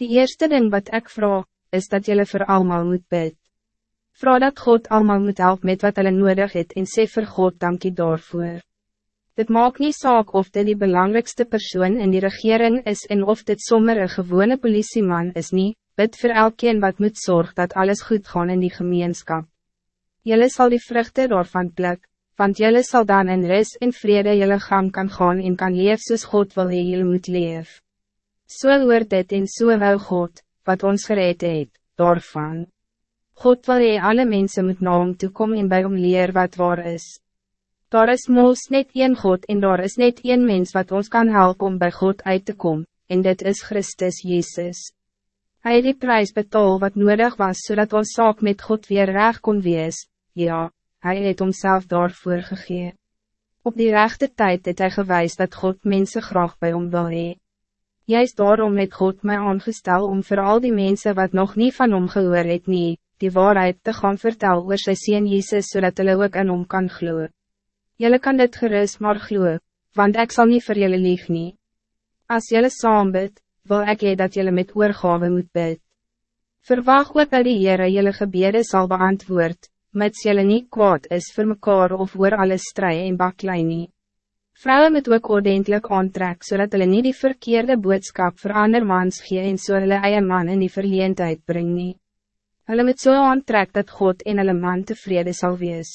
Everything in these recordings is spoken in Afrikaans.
Die eerste ding wat ik vraag, is dat jullie voor allemaal moet bid. Vraag dat God allemaal moet helpen met wat hulle nodig het en sê vir God dankie daarvoor. Dit maakt niet saak of dit die belangrijkste persoon in die regering is en of dit sommer een gewone politieman is niet, bid voor elkeen wat moet zorgen dat alles goed gaan in die gemeenschap. Jullie zal die vruchten daarvan pluk, want jullie zal dan in rust en vrede jullie gang kan gaan en kan leef soos God wil hee jullie moet leef. So hoor dit en so hou God, wat ons gereed het, daarvan. God wil hee alle mensen moet na hom toekom en by hom leer wat waar is. Daar is moos net één God en daar is net één mens wat ons kan helpen om bij God uit te komen, en dit is Christus Jezus. Hij het die prijs betaal wat nodig was zodat ons saak met God weer reg kon wees, ja, hij het homself daarvoor gegee. Op die rechte tijd het hij gewijs dat God mensen graag bij hom wil hee. Juist daarom het God mij aangestel om voor al die mensen wat nog niet van hom gehoor het nie, die waarheid te gaan vertel oor sy Seen Jezus zodat hulle ook in hom kan gloe. Julle kan dit gerust maar gloe, want ik zal niet voor jullie lieg nie. As julle saam bid, wil ek hee dat julle met oorgave moet bid. Verwacht ook dat die Heere julle gebede zal beantwoord, mits julle nie kwaad is voor mekaar of oor alles strij en baklei nie. Vrouwen moet ook ordentelijk aantrek, zodat hulle nie die verkeerde boodskap voor ander mans gee en so hulle eie man in die verleendheid bring nie. Hulle moet so aantrek dat God en hulle man tevreden zal wees.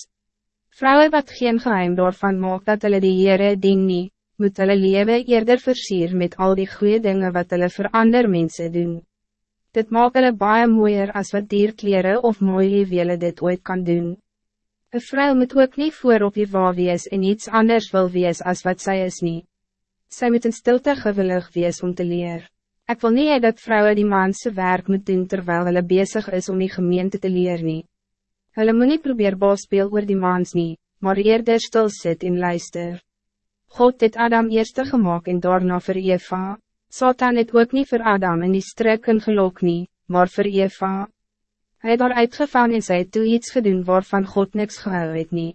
Vrouwen wat geen geheim daarvan maak dat hulle die Heere dien nie, moet hulle lewe eerder versier met al die goede dingen wat hulle voor ander mensen doen. Dit maak hulle baie mooier as wat dierkleren of mooie juwele dit ooit kan doen. Een vrouw moet ook niet voor op je waar wees en iets anders wil wees als wat zij is niet. Zij moet een stilte gewillig wees om te leren. Ik wil niet dat vrouwen die manse werk moet doen terwijl hulle bezig is om die gemeente te leren. Nie. Hulle moet niet probeer bospeel oor die mans nie, maar eerder stil sit en luister. God het Adam eerste gemaakt en daarna vir Eva. Satan het ook niet voor Adam in die strekken gelok nie, maar voor Eva. Hij het daar uitgevang en sy toe iets gedoen waarvan God niks gehou het nie.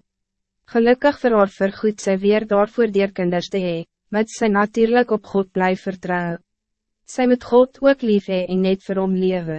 Gelukkig vir haar vergoed sy weer daarvoor dier kinders te hee, met sy natuurlijk op God blijven vertrouwen. Zij moet God ook lief hee en net vir hom lewe.